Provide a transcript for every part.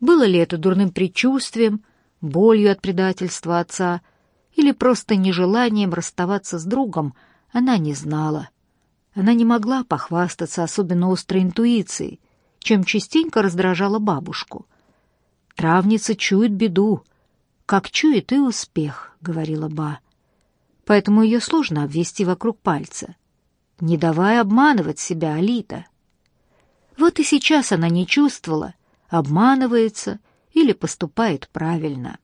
Было ли это дурным предчувствием, болью от предательства отца или просто нежеланием расставаться с другом, она не знала. Она не могла похвастаться особенно острой интуицией, чем частенько раздражала бабушку. «Травница чует беду, как чует и успех», — говорила Ба. «Поэтому ее сложно обвести вокруг пальца. Не давай обманывать себя, Алита». Вот и сейчас она не чувствовала, обманывается или поступает правильно.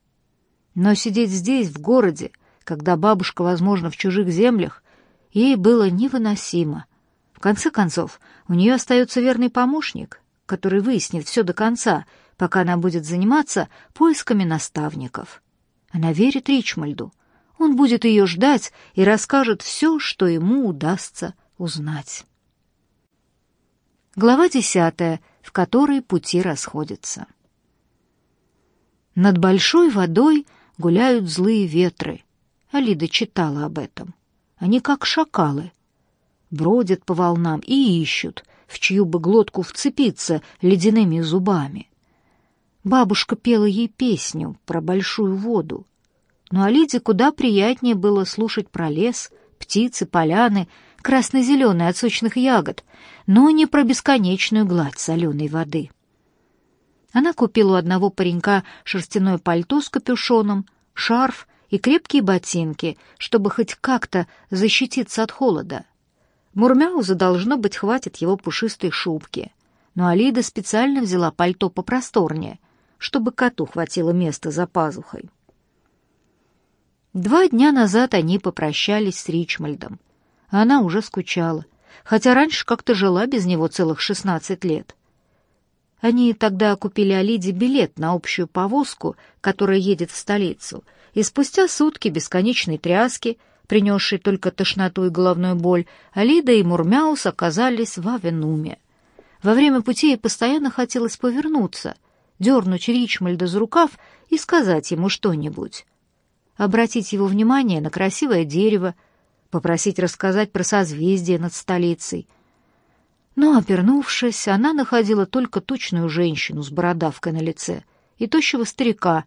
Но сидеть здесь, в городе, когда бабушка, возможно, в чужих землях, ей было невыносимо. В конце концов, у нее остается верный помощник, который выяснит все до конца, пока она будет заниматься поисками наставников. Она верит Ричмальду. Он будет ее ждать и расскажет все, что ему удастся узнать. Глава десятая, в которой пути расходятся. Над большой водой гуляют злые ветры. Алида читала об этом. Они как шакалы. Бродят по волнам и ищут, в чью бы глотку вцепиться ледяными зубами. Бабушка пела ей песню про большую воду. Но Алиде куда приятнее было слушать про лес, птицы, поляны, красно-зеленые от сочных ягод, но не про бесконечную гладь соленой воды. Она купила у одного паренька шерстяное пальто с капюшоном, шарф и крепкие ботинки, чтобы хоть как-то защититься от холода. Мурмяуза, должно быть, хватит его пушистой шубки. Но Алида специально взяла пальто попросторнее, чтобы коту хватило места за пазухой. Два дня назад они попрощались с Ричмальдом. Она уже скучала, хотя раньше как-то жила без него целых шестнадцать лет. Они тогда купили Алиде билет на общую повозку, которая едет в столицу, и спустя сутки бесконечной тряски, принесшей только тошноту и головную боль, Алида и Мурмяус оказались в Авенуме. Во время пути ей постоянно хотелось повернуться, дернуть Ричмальда за рукав и сказать ему что-нибудь. Обратить его внимание на красивое дерево, попросить рассказать про созвездие над столицей — но, обернувшись, она находила только тучную женщину с бородавкой на лице и тощего старика,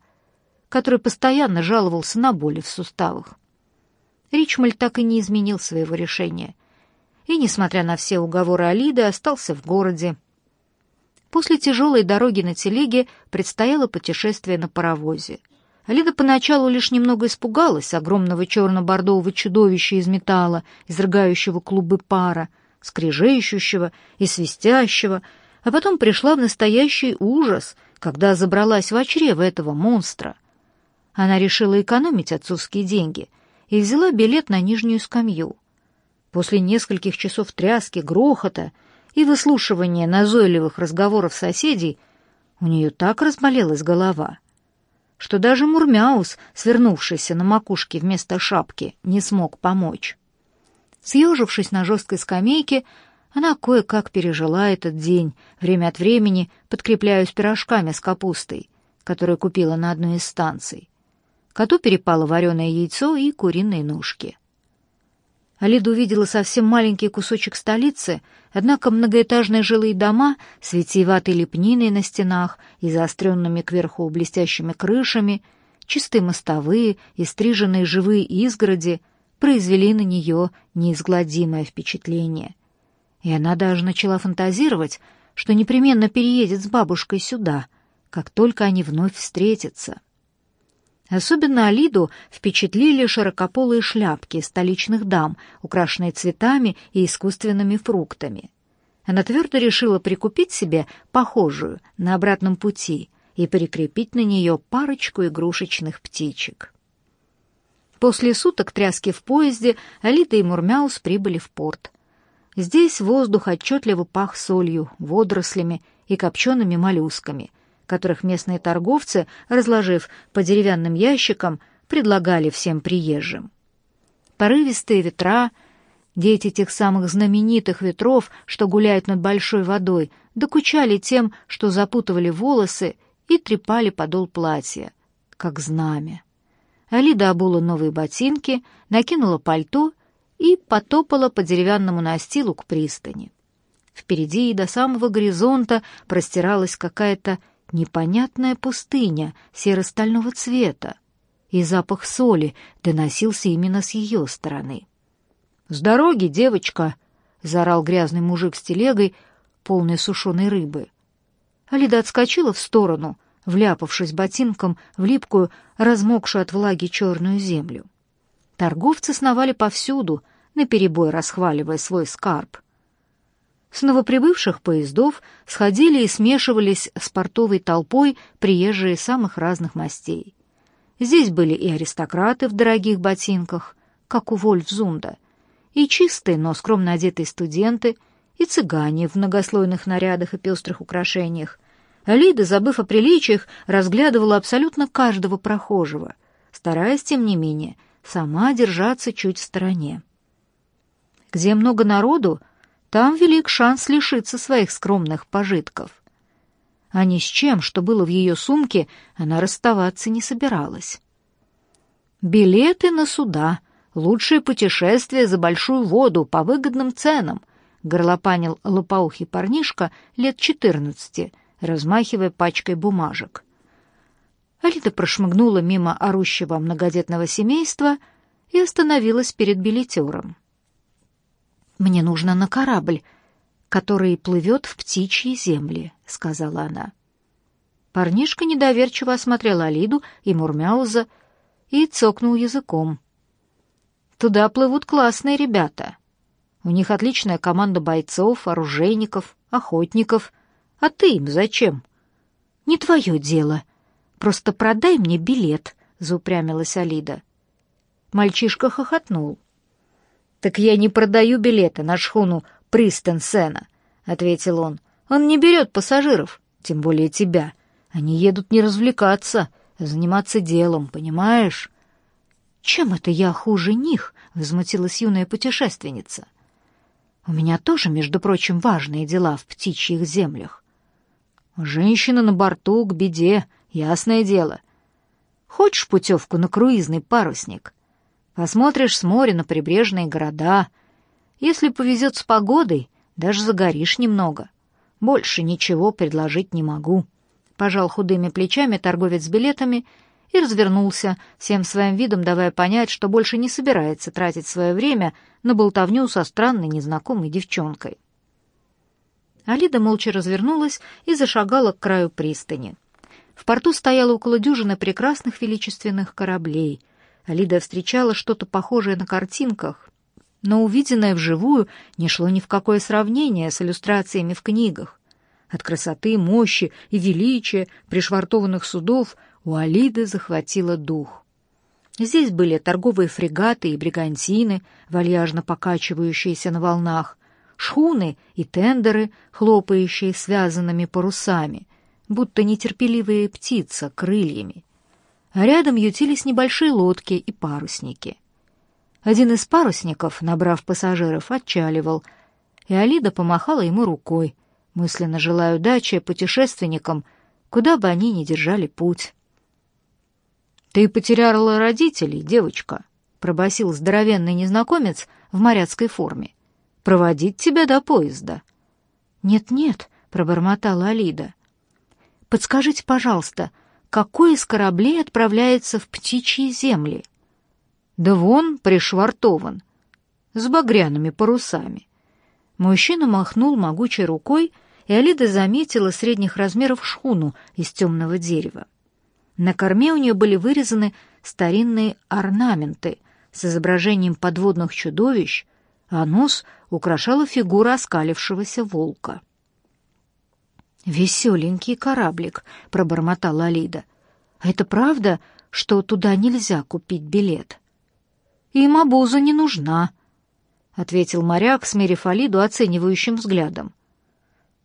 который постоянно жаловался на боли в суставах. Ричмольд так и не изменил своего решения, и, несмотря на все уговоры Алиды, остался в городе. После тяжелой дороги на телеге предстояло путешествие на паровозе. Алида поначалу лишь немного испугалась огромного черно-бордового чудовища из металла, изрыгающего клубы пара, скрежещущего и свистящего, а потом пришла в настоящий ужас, когда забралась в чрево этого монстра. Она решила экономить отцовские деньги и взяла билет на нижнюю скамью. После нескольких часов тряски, грохота и выслушивания назойливых разговоров соседей у нее так разболелась голова, что даже Мурмяус, свернувшийся на макушке вместо шапки, не смог помочь. Съежившись на жесткой скамейке, она кое-как пережила этот день, время от времени подкрепляясь пирожками с капустой, которую купила на одной из станций. Коту перепало вареное яйцо и куриные ножки. Алида увидела совсем маленький кусочек столицы, однако многоэтажные жилые дома с витиеватой лепниной на стенах и заостренными кверху блестящими крышами, чистые мостовые и стриженные живые изгороди — произвели на нее неизгладимое впечатление. И она даже начала фантазировать, что непременно переедет с бабушкой сюда, как только они вновь встретятся. Особенно Алиду впечатлили широкополые шляпки столичных дам, украшенные цветами и искусственными фруктами. Она твердо решила прикупить себе похожую на обратном пути и прикрепить на нее парочку игрушечных птичек. После суток тряски в поезде Алита и Мурмяус прибыли в порт. Здесь воздух отчетливо пах солью, водорослями и копчеными моллюсками, которых местные торговцы, разложив по деревянным ящикам, предлагали всем приезжим. Порывистые ветра, дети тех самых знаменитых ветров, что гуляют над большой водой, докучали тем, что запутывали волосы и трепали подол платья, как знамя. Алида обула новые ботинки, накинула пальто и потопала по деревянному настилу к пристани. Впереди и до самого горизонта простиралась какая-то непонятная пустыня серо-стального цвета, и запах соли доносился именно с ее стороны. «С дороги, девочка!» — заорал грязный мужик с телегой, полной сушеной рыбы. Алида отскочила в сторону, вляпавшись ботинком в липкую, размокшую от влаги черную землю. Торговцы сновали повсюду, наперебой расхваливая свой скарб. С новоприбывших поездов сходили и смешивались с портовой толпой приезжие самых разных мастей. Здесь были и аристократы в дорогих ботинках, как у Вольфзунда, и чистые, но скромно одетые студенты, и цыгане в многослойных нарядах и пестрых украшениях. Алида, забыв о приличиях, разглядывала абсолютно каждого прохожего, стараясь, тем не менее, сама держаться чуть в стороне. Где много народу, там велик шанс лишиться своих скромных пожитков. А ни с чем, что было в ее сумке, она расставаться не собиралась. «Билеты на суда», лучшее путешествие за большую воду по выгодным ценам», — горлопанил лопоухий парнишка лет четырнадцати, размахивая пачкой бумажек. Алида прошмыгнула мимо орущего многодетного семейства и остановилась перед билетером. «Мне нужно на корабль, который плывет в птичьи земли», — сказала она. Парнишка недоверчиво осмотрел Алиду и Мурмяуза и цокнул языком. «Туда плывут классные ребята. У них отличная команда бойцов, оружейников, охотников. А ты им зачем?» «Не твое дело. Просто продай мне билет», — заупрямилась Алида. Мальчишка хохотнул. «Так я не продаю билеты на шхуну Пристенсена», — ответил он. «Он не берет пассажиров, тем более тебя. Они едут не развлекаться, а заниматься делом, понимаешь?» «Чем это я хуже них?» — возмутилась юная путешественница. «У меня тоже, между прочим, важные дела в птичьих землях. Женщина на борту к беде, ясное дело. Хочешь путевку на круизный парусник? Посмотришь с моря на прибрежные города. Если повезет с погодой, даже загоришь немного. Больше ничего предложить не могу. Пожал худыми плечами торговец билетами и развернулся, всем своим видом давая понять, что больше не собирается тратить свое время на болтовню со странной незнакомой девчонкой. Алида молча развернулась и зашагала к краю пристани. В порту стояло около дюжины прекрасных величественных кораблей — Алида встречала что-то похожее на картинках, но увиденное вживую не шло ни в какое сравнение с иллюстрациями в книгах. От красоты, мощи и величия пришвартованных судов у Алиды захватило дух. Здесь были торговые фрегаты и бригантины, вальяжно покачивающиеся на волнах, шхуны и тендеры, хлопающие связанными парусами, будто нетерпеливые птица крыльями а рядом ютились небольшие лодки и парусники. Один из парусников, набрав пассажиров, отчаливал, и Алида помахала ему рукой, мысленно желая удачи путешественникам, куда бы они ни держали путь. «Ты потеряла родителей, девочка», — пробасил здоровенный незнакомец в моряцкой форме. «Проводить тебя до поезда». «Нет-нет», — пробормотала Алида. «Подскажите, пожалуйста, — какой из кораблей отправляется в птичьи земли? Да вон пришвартован, с багряными парусами. Мужчина махнул могучей рукой, и Алида заметила средних размеров шхуну из темного дерева. На корме у нее были вырезаны старинные орнаменты с изображением подводных чудовищ, а нос украшала фигура оскалившегося волка. «Веселенький кораблик», — пробормотала Алида. «А это правда, что туда нельзя купить билет?» «Им обуза не нужна», — ответил моряк, смерив Алиду оценивающим взглядом.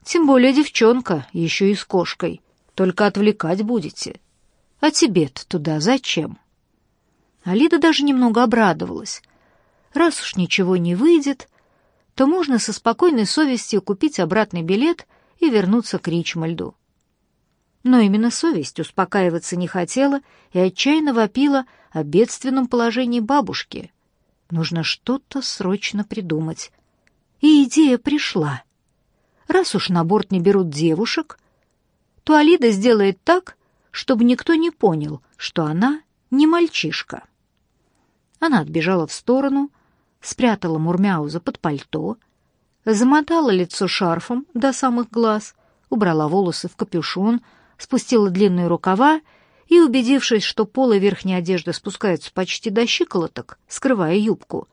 «Тем более девчонка, еще и с кошкой. Только отвлекать будете. А тебе-то туда зачем?» Алида даже немного обрадовалась. Раз уж ничего не выйдет, то можно со спокойной совестью купить обратный билет — и вернуться к Ричмальду. Но именно совесть успокаиваться не хотела и отчаянно вопила о бедственном положении бабушки. Нужно что-то срочно придумать. И идея пришла. Раз уж на борт не берут девушек, то Алида сделает так, чтобы никто не понял, что она не мальчишка. Она отбежала в сторону, спрятала Мурмяуза под пальто, замотала лицо шарфом до самых глаз, убрала волосы в капюшон, спустила длинные рукава и, убедившись, что полы верхней одежды спускаются почти до щиколоток, скрывая юбку,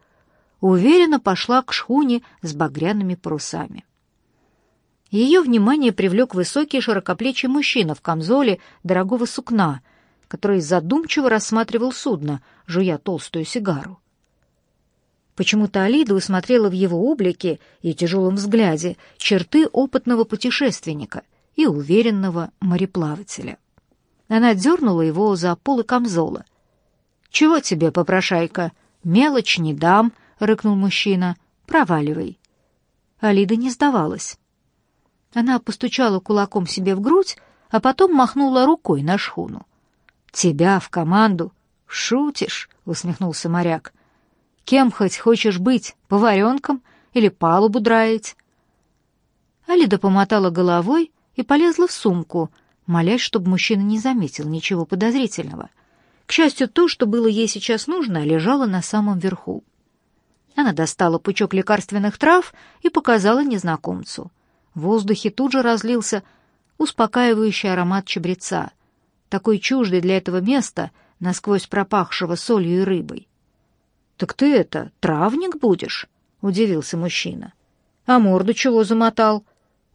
уверенно пошла к шхуне с багряными парусами. Ее внимание привлек высокий широкоплечий мужчина в камзоле дорогого сукна, который задумчиво рассматривал судно, жуя толстую сигару. Почему-то Алида усмотрела в его облике и тяжелом взгляде черты опытного путешественника и уверенного мореплавателя. Она дернула его за полы камзола. «Чего тебе, попрошайка? Мелочь не дам», — рыкнул мужчина. «Проваливай». Алида не сдавалась. Она постучала кулаком себе в грудь, а потом махнула рукой на шхуну. «Тебя в команду? Шутишь?» — усмехнулся моряк. «Кем хоть хочешь быть, поваренком или палубу драить?» Алида помотала головой и полезла в сумку, молясь, чтобы мужчина не заметил ничего подозрительного. К счастью, то, что было ей сейчас нужно, лежало на самом верху. Она достала пучок лекарственных трав и показала незнакомцу. В воздухе тут же разлился успокаивающий аромат чабреца, такой чуждый для этого места, насквозь пропахшего солью и рыбой. «Так ты это, травник будешь?» — удивился мужчина. «А морду чего замотал?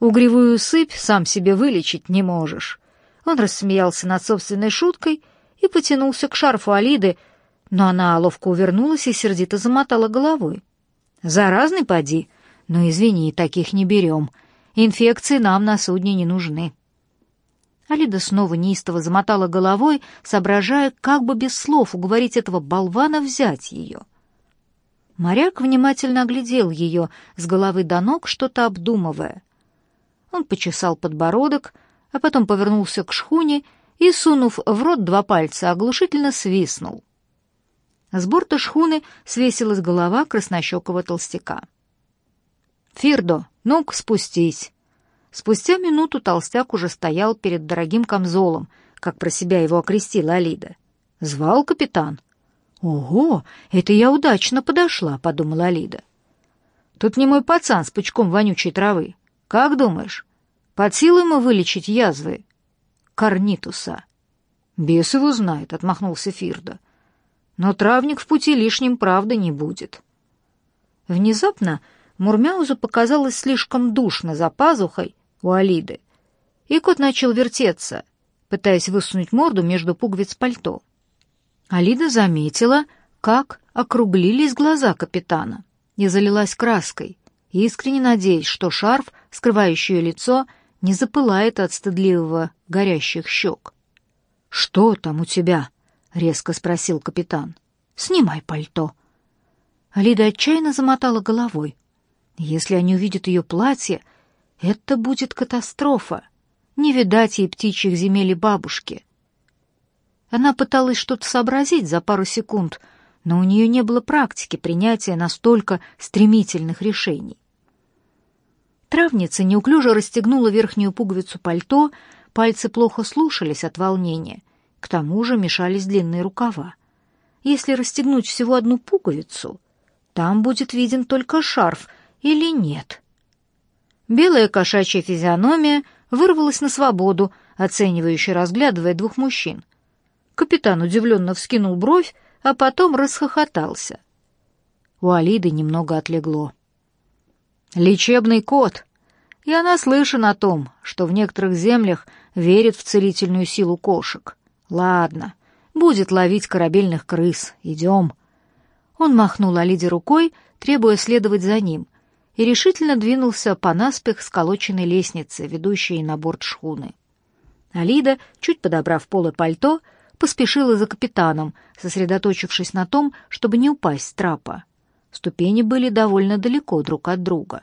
Угревую сыпь сам себе вылечить не можешь». Он рассмеялся над собственной шуткой и потянулся к шарфу Алиды, но она ловко увернулась и сердито замотала головой. «Заразный поди, но извини, таких не берем», Инфекции нам на судне не нужны. Алида снова неистово замотала головой, соображая, как бы без слов уговорить этого болвана взять ее. Моряк внимательно оглядел ее с головы до ног, что-то обдумывая. Он почесал подбородок, а потом повернулся к шхуне и, сунув в рот два пальца, оглушительно свистнул. С борта шхуны свесилась голова краснощекого толстяка. «Фирдо, ну-ка спустись!» Спустя минуту толстяк уже стоял перед дорогим камзолом, как про себя его окрестила Алида. «Звал капитан?» «Ого, это я удачно подошла», — подумала Алида. «Тут не мой пацан с пучком вонючей травы. Как думаешь, под силу ему вылечить язвы?» «Корнитуса». «Бес его знает», — отмахнулся Фирда. «Но травник в пути лишним правда не будет». Внезапно Мурмяузу показалось слишком душно за пазухой у Алиды, и кот начал вертеться, пытаясь высунуть морду между пуговиц пальто. Алида заметила, как округлились глаза капитана, и залилась краской, искренне надеясь, что шарф, скрывающий ее лицо, не запылает от стыдливого горящих щек. «Что там у тебя?» — резко спросил капитан. «Снимай пальто». Алида отчаянно замотала головой. Если они увидят ее платье, это будет катастрофа. Не видать ей птичьих земель и бабушки. Она пыталась что-то сообразить за пару секунд, но у нее не было практики принятия настолько стремительных решений. Травница неуклюже расстегнула верхнюю пуговицу пальто, пальцы плохо слушались от волнения, к тому же мешались длинные рукава. Если расстегнуть всего одну пуговицу, там будет виден только шарф — или нет. Белая кошачья физиономия вырвалась на свободу, оценивающе разглядывая двух мужчин. Капитан удивленно вскинул бровь, а потом расхохотался. У Алиды немного отлегло. «Лечебный кот!» И она слышана о том, что в некоторых землях верит в целительную силу кошек. «Ладно, будет ловить корабельных крыс. Идем». Он махнул Алиде рукой, требуя следовать за ним, и решительно двинулся по наспех сколоченной лестнице, ведущей на борт шхуны. Алида, чуть подобрав полы пальто, поспешила за капитаном, сосредоточившись на том, чтобы не упасть с трапа. Ступени были довольно далеко друг от друга.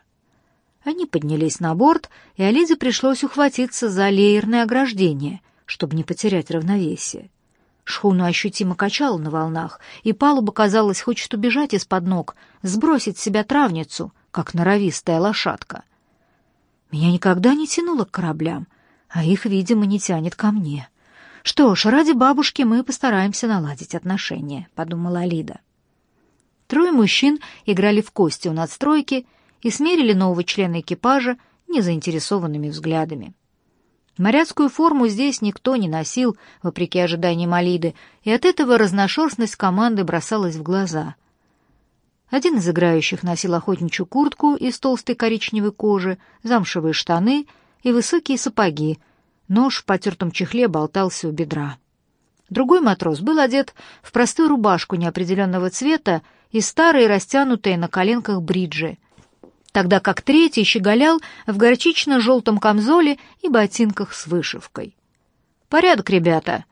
Они поднялись на борт, и Алиде пришлось ухватиться за леерное ограждение, чтобы не потерять равновесие. Шхуну ощутимо качало на волнах, и палуба, казалось, хочет убежать из-под ног, сбросить с себя травницу — как норовистая лошадка. Меня никогда не тянуло к кораблям, а их, видимо, не тянет ко мне. Что ж, ради бабушки мы постараемся наладить отношения, подумала Алида. Трое мужчин играли в кости у надстройки и смерили нового члена экипажа незаинтересованными взглядами. Моряцкую форму здесь никто не носил, вопреки ожиданиям Алиды, и от этого разношерстность команды бросалась в глаза. Один из играющих носил охотничью куртку из толстой коричневой кожи, замшевые штаны и высокие сапоги. Нож в потертом чехле болтался у бедра. Другой матрос был одет в простую рубашку неопределенного цвета и старые растянутые на коленках бриджи, тогда как третий щеголял в горчично-желтом камзоле и ботинках с вышивкой. «Порядок, ребята!»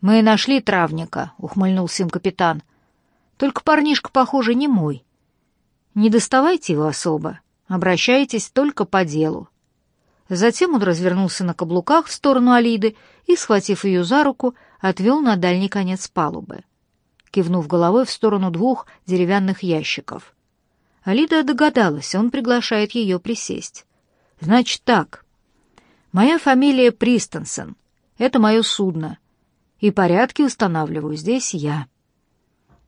«Мы нашли травника», — ухмыльнулся им капитан. «Только парнишка, похоже, не мой. Не доставайте его особо, обращайтесь только по делу». Затем он развернулся на каблуках в сторону Алиды и, схватив ее за руку, отвел на дальний конец палубы, кивнув головой в сторону двух деревянных ящиков. Алида догадалась, он приглашает ее присесть. «Значит так. Моя фамилия Пристенсен. Это мое судно. И порядки устанавливаю здесь я.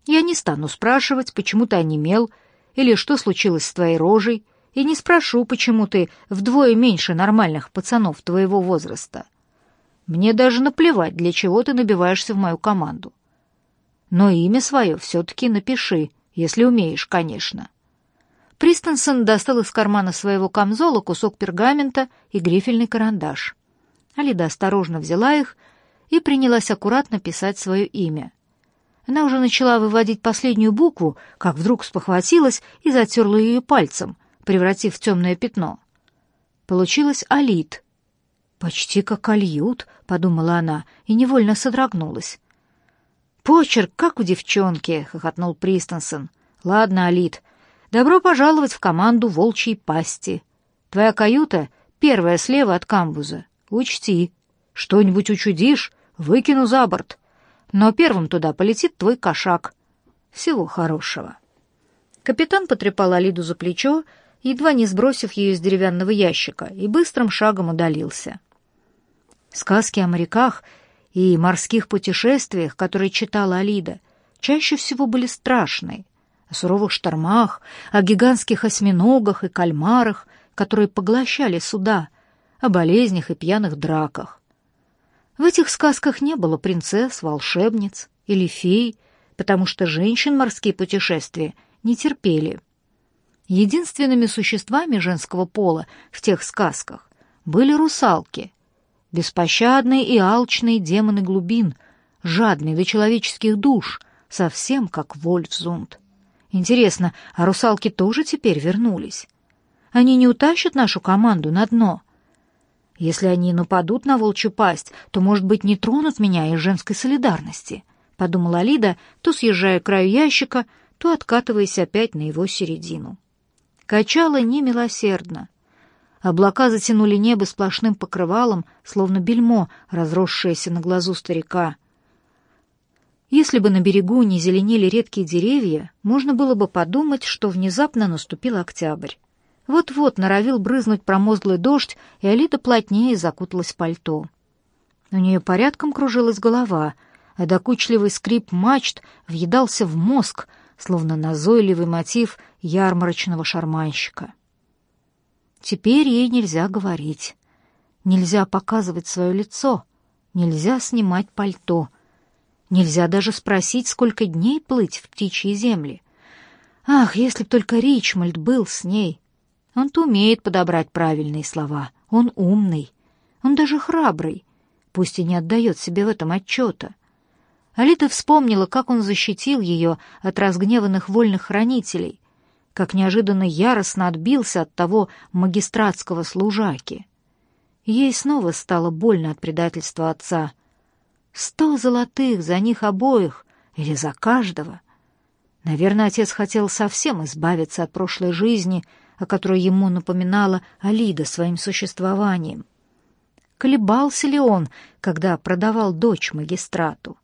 Я не стану спрашивать, почему ты онемел, или что случилось с твоей рожей, и не спрошу, почему ты вдвое меньше нормальных пацанов твоего возраста. Мне даже наплевать, для чего ты набиваешься в мою команду. Но имя свое все-таки напиши, если умеешь, конечно. Пристенсон достал из кармана своего камзола кусок пергамента и грифельный карандаш. Алида осторожно взяла их и принялась аккуратно писать свое имя. Она уже начала выводить последнюю букву, как вдруг спохватилась и затерла ее пальцем, превратив в темное пятно. Получилось Алит. «Почти как Альют», — подумала она и невольно содрогнулась. «Почерк, как у девчонки», — хохотнул Пристенсон. «Ладно, Алит, Добро пожаловать в команду волчьей пасти. Твоя каюта первая слева от камбуза. Учти, что-нибудь учудишь, выкину за борт. Но первым туда полетит твой кошак. Всего хорошего. Капитан потрепал Алиду за плечо, едва не сбросив ее из деревянного ящика, и быстрым шагом удалился. Сказки о моряках и морских путешествиях, которые читала Алида, чаще всего были страшные — о суровых штормах, о гигантских осьминогах и кальмарах, которые поглощали суда, о болезнях и пьяных драках. В этих сказках не было принцесс, волшебниц или фей, потому что женщин морские путешествия не терпели. Единственными существами женского пола в тех сказках были русалки, беспощадные и алчные демоны глубин, жадные до человеческих душ, совсем как Вольфзунд. Интересно, а русалки тоже теперь вернулись? Они не утащат нашу команду на дно? Если они нападут на волчью пасть, то, может быть, не тронут меня из женской солидарности, — подумала Лида, то съезжая к краю ящика, то откатываясь опять на его середину. Качало немилосердно. Облака затянули небо сплошным покрывалом, словно бельмо, разросшееся на глазу старика — если бы на берегу не зеленели редкие деревья, можно было бы подумать, что внезапно наступил октябрь. Вот-вот норовил брызнуть промозглый дождь, и Алида плотнее закуталась в пальто. У нее порядком кружилась голова, а докучливый скрип мачт въедался в мозг, словно назойливый мотив ярмарочного шарманщика. Теперь ей нельзя говорить, нельзя показывать свое лицо, нельзя снимать пальто — Нельзя даже спросить, сколько дней плыть в птичьи земли. Ах, если б только Ричмольд был с ней! Он-то умеет подобрать правильные слова. Он умный. Он даже храбрый, пусть и не отдает себе в этом отчета. Алита вспомнила, как он защитил ее от разгневанных вольных хранителей, как неожиданно яростно отбился от того магистратского служаки. Ей снова стало больно от предательства отца — Сто золотых за них обоих или за каждого. Наверное, отец хотел совсем избавиться от прошлой жизни, о которой ему напоминала Алида своим существованием. Колебался ли он, когда продавал дочь магистрату?